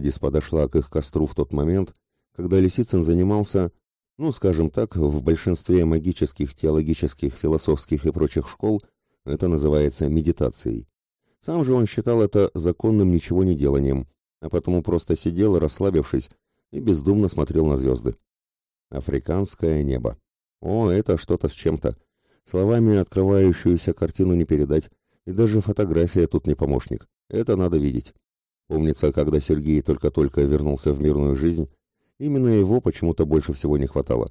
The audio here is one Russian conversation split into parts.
Глэдис подошла к их костру в тот момент, когда Лисицын занимался, ну, скажем так, в большинстве магических, теологических, философских и прочих школ это называется медитацией. Сам же он считал это законным ничего не деланием, а потому просто сидел, расслабившись, и бездумно смотрел на звезды. Африканское небо. О, это что-то с чем-то. Словами открывающуюся картину не передать, и даже фотография тут не помощник. Это надо видеть. Помнится, когда Сергей только-только вернулся в мирную жизнь, именно его почему-то больше всего не хватало.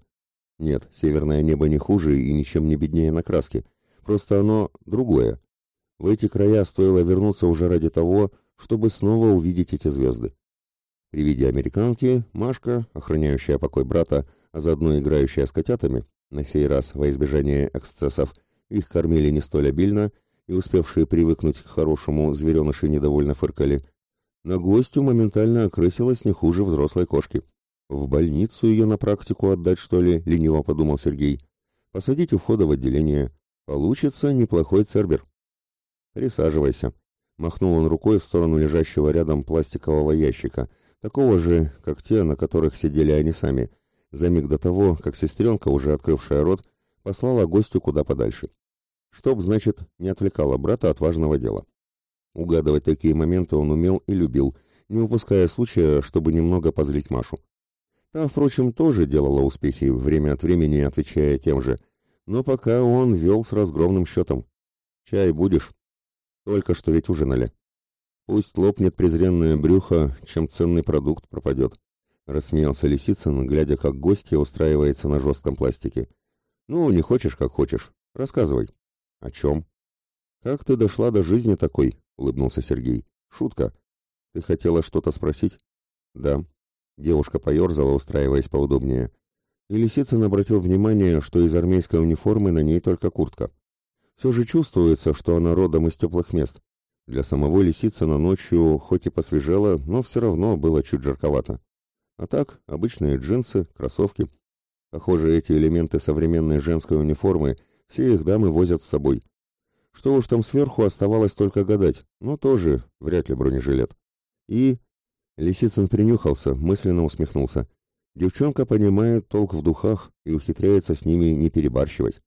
Нет, северное небо не хуже и ничем не беднее на краске. Просто оно другое. В эти края стоило вернуться уже ради того, чтобы снова увидеть эти звезды. При виде американки Машка, охраняющая покой брата, а заодно играющая с котятами, на сей раз во избежание эксцессов, их кормили не столь обильно, и успевшие привыкнуть к хорошему звереныши недовольно фыркали, на гостю моментально окрысилась не хуже взрослой кошки. В больницу ее на практику отдать, что ли, лениво подумал Сергей. Посадить у входа в отделение. Получится неплохой цербер. Присаживайся. Махнул он рукой в сторону лежащего рядом пластикового ящика, такого же, как те, на которых сидели они сами, за миг до того, как сестренка, уже открывшая рот, послала гостю куда подальше. Чтоб, значит, не отвлекала брата от важного дела. Угадывать такие моменты он умел и любил, не упуская случая, чтобы немного позлить Машу. Та, впрочем, тоже делала успехи, время от времени отвечая тем же, но пока он вел с разгромным счетом. «Чай будешь?» «Только что ведь ужинали». «Пусть лопнет презренное брюхо, чем ценный продукт пропадет», — рассмеялся Лисицын, глядя, как гостья устраивается на жестком пластике. «Ну, не хочешь, как хочешь. Рассказывай». «О чем?» «Как ты дошла до жизни такой?» — улыбнулся Сергей. «Шутка. Ты хотела что-то спросить?» «Да». Девушка поерзала, устраиваясь поудобнее. И Лисицын обратил внимание, что из армейской униформы на ней только куртка. Все же чувствуется, что она родом из теплых мест. Для самого Лисицына ночью хоть и посвежело, но все равно было чуть жарковато. А так, обычные джинсы, кроссовки. Похоже, эти элементы современной женской униформы все их дамы возят с собой. Что уж там сверху оставалось только гадать, но тоже вряд ли бронежилет. И... Лисицын принюхался, мысленно усмехнулся. Девчонка понимает толк в духах и ухитряется с ними не перебарщивать.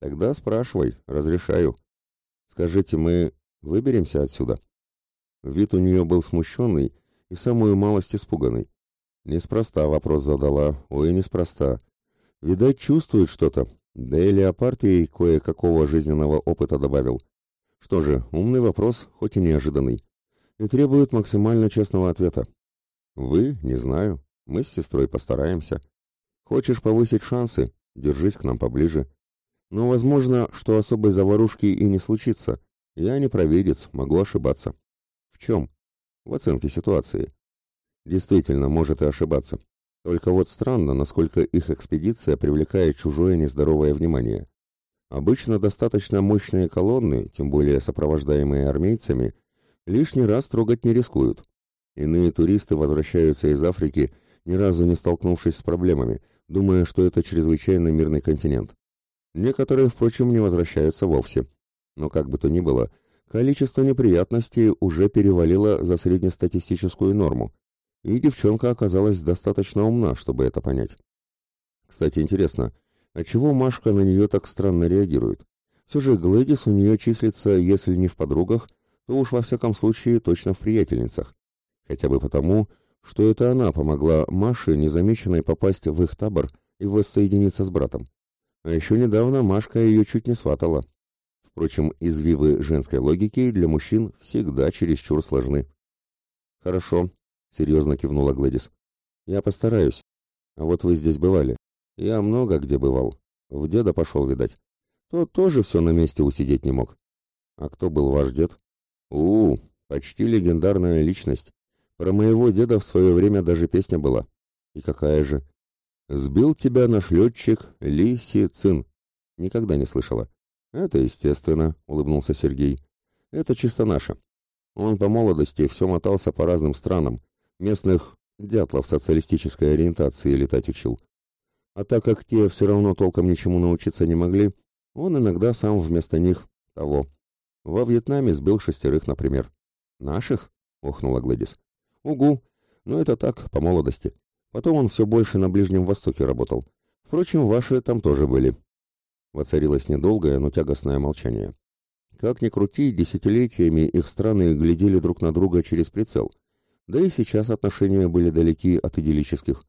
Тогда спрашивай, разрешаю. Скажите, мы выберемся отсюда? Вид у нее был смущенный и самую малость испуганный. Неспроста вопрос задала, ой, неспроста. Видать, чувствует что-то, да и леопард ей кое-какого жизненного опыта добавил. Что же, умный вопрос, хоть и неожиданный. И требует максимально честного ответа. Вы? Не знаю. Мы с сестрой постараемся. Хочешь повысить шансы? Держись к нам поближе. Но возможно, что особой заварушки и не случится. Я не провидец, могу ошибаться. В чем? В оценке ситуации. Действительно, может и ошибаться. Только вот странно, насколько их экспедиция привлекает чужое нездоровое внимание. Обычно достаточно мощные колонны, тем более сопровождаемые армейцами, лишний раз трогать не рискуют. Иные туристы возвращаются из Африки, ни разу не столкнувшись с проблемами, думая, что это чрезвычайно мирный континент. Некоторые, впрочем, не возвращаются вовсе. Но как бы то ни было, количество неприятностей уже перевалило за среднестатистическую норму, и девчонка оказалась достаточно умна, чтобы это понять. Кстати, интересно, а чего Машка на нее так странно реагирует? Все же Глэдис у нее числится, если не в подругах, то уж во всяком случае точно в приятельницах. Хотя бы потому, что это она помогла Маше незамеченной попасть в их табор и воссоединиться с братом. А еще недавно Машка ее чуть не сватала. Впрочем, извивы женской логики для мужчин всегда чересчур сложны. «Хорошо, серьезно кивнула Глэдис. Я постараюсь. А вот вы здесь бывали. Я много где бывал. В деда пошел, видать. Тот тоже все на месте усидеть не мог. А кто был ваш дед? У, -у почти легендарная личность. Про моего деда в свое время даже песня была. И какая же? Сбил тебя наш летчик Ли Си Цин. Никогда не слышала. Это естественно, улыбнулся Сергей. Это чисто наше. Он по молодости все мотался по разным странам, Местных дятлов социалистической ориентации летать учил. А так как те все равно толком ничему научиться не могли, он иногда сам вместо них того. Во Вьетнаме сбил шестерых, например. «Наших?» — охнула Глэдис. «Угу. Но это так, по молодости. Потом он все больше на Ближнем Востоке работал. Впрочем, ваши там тоже были. Воцарилось недолгое, но тягостное молчание. Как ни крути, десятилетиями их страны глядели друг на друга через прицел. Да и сейчас отношения были далеки от идиллических.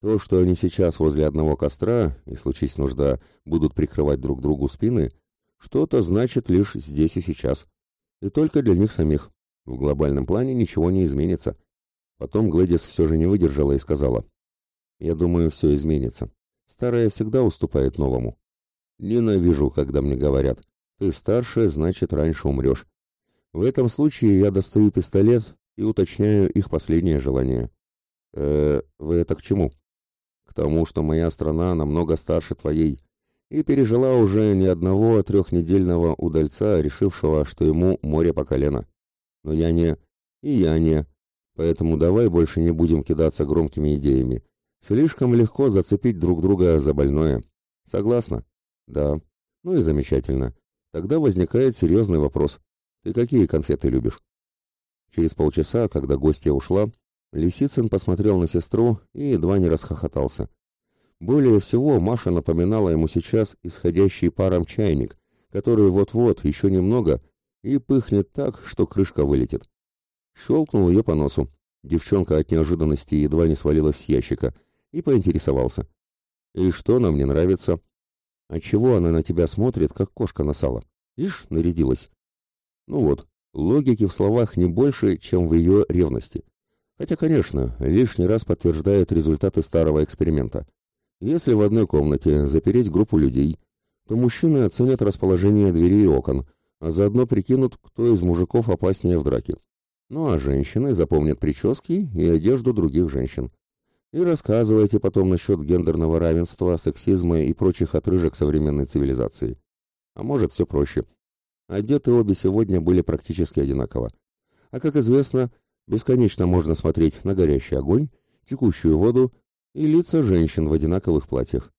То, что они сейчас возле одного костра, и, случись нужда, будут прикрывать друг другу спины, что-то значит лишь здесь и сейчас. И только для них самих. В глобальном плане ничего не изменится. Потом Глэдис все же не выдержала и сказала. «Я думаю, все изменится. Старое всегда уступает новому. Ненавижу, когда мне говорят. Ты старше, значит, раньше умрешь. В этом случае я достаю пистолет и уточняю их последнее желание. Э, вы это к чему? К тому, что моя страна намного старше твоей и пережила уже ни одного трехнедельного удальца, решившего, что ему море по колено. Но я не... и я не... Поэтому давай больше не будем кидаться громкими идеями. Слишком легко зацепить друг друга за больное. Согласна? Да. Ну и замечательно. Тогда возникает серьезный вопрос. Ты какие конфеты любишь? Через полчаса, когда гостья ушла, Лисицын посмотрел на сестру и едва не расхохотался. Более всего Маша напоминала ему сейчас исходящий паром чайник, который вот-вот, еще немного, и пыхнет так, что крышка вылетит. Щелкнул ее по носу. Девчонка от неожиданности едва не свалилась с ящика и поинтересовался. «И что нам не нравится?» «А чего она на тебя смотрит, как кошка на сало? Ишь, нарядилась!» Ну вот, логики в словах не больше, чем в ее ревности. Хотя, конечно, лишний раз подтверждает результаты старого эксперимента. Если в одной комнате запереть группу людей, то мужчины оценят расположение дверей и окон, а заодно прикинут, кто из мужиков опаснее в драке. Ну а женщины запомнят прически и одежду других женщин. И рассказывайте потом насчет гендерного равенства, сексизма и прочих отрыжек современной цивилизации. А может, все проще. Одеты обе сегодня были практически одинаково. А как известно, бесконечно можно смотреть на горящий огонь, текущую воду и лица женщин в одинаковых платьях.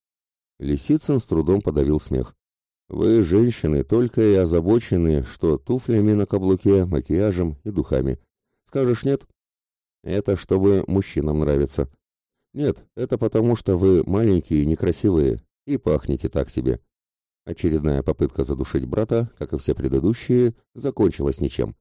Лисицын с трудом подавил смех. Вы, женщины, только и озабочены, что туфлями на каблуке, макияжем и духами. Скажешь нет? Это чтобы мужчинам нравится. Нет, это потому, что вы маленькие некрасивые, и пахнете так себе. Очередная попытка задушить брата, как и все предыдущие, закончилась ничем.